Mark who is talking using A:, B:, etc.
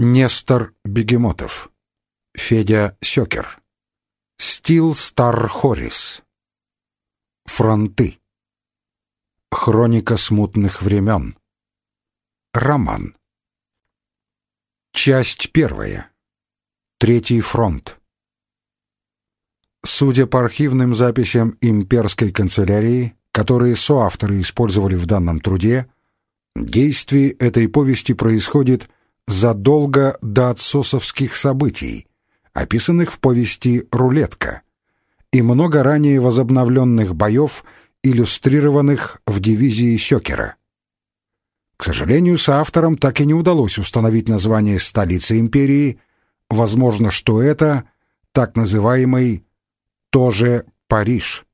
A: Нестор Бегемотов. Федя Сёкер. Стил Стар Хорис. Фронты. Хроника смутных времен. Роман. Часть первая. Третий фронт. Судя по архивным записям имперской канцелярии, которые соавторы использовали в данном труде, действие этой повести происходит задолго до отсосовских событий, описанных в повести «Рулетка», и много ранее возобновленных боев, иллюстрированных в дивизии Сёкера. К сожалению, соавторам так и не удалось установить название столицы империи, возможно, что это так называемый тоже Париж.